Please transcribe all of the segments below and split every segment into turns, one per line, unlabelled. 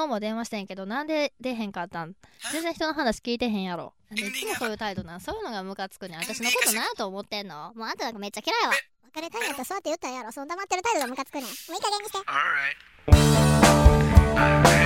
方も電話してんけど、なんで出へんかったん？全然人の話聞いてへんやろ。なんでいつもそういう態度なん？そういうのがムカつくねん。私のことなと思ってんの？
もうあんたなんかめっちゃ嫌いわ。別れたいんやったらそうやって言ったんやろ。その黙ってる態度がムカつくねん。もういい加減にして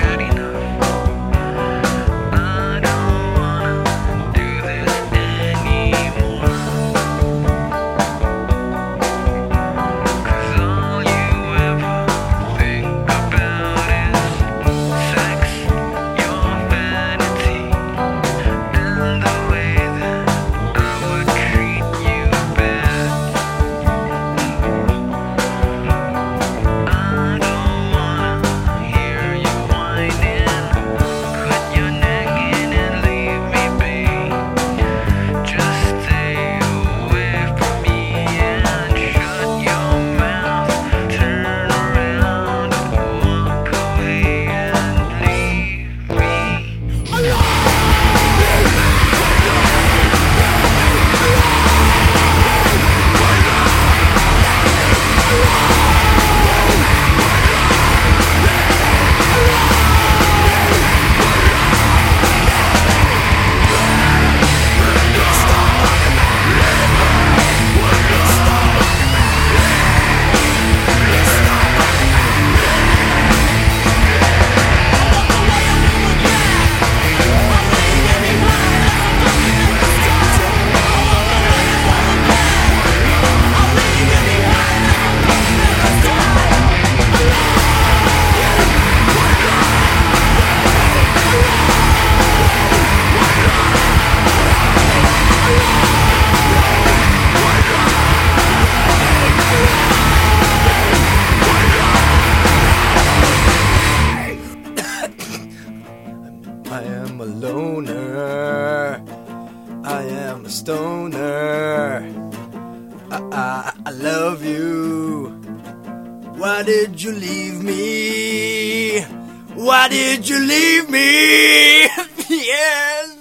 I am a loner. I am a stoner. I, I, I love you. Why did you leave me? Why did you leave me? yes.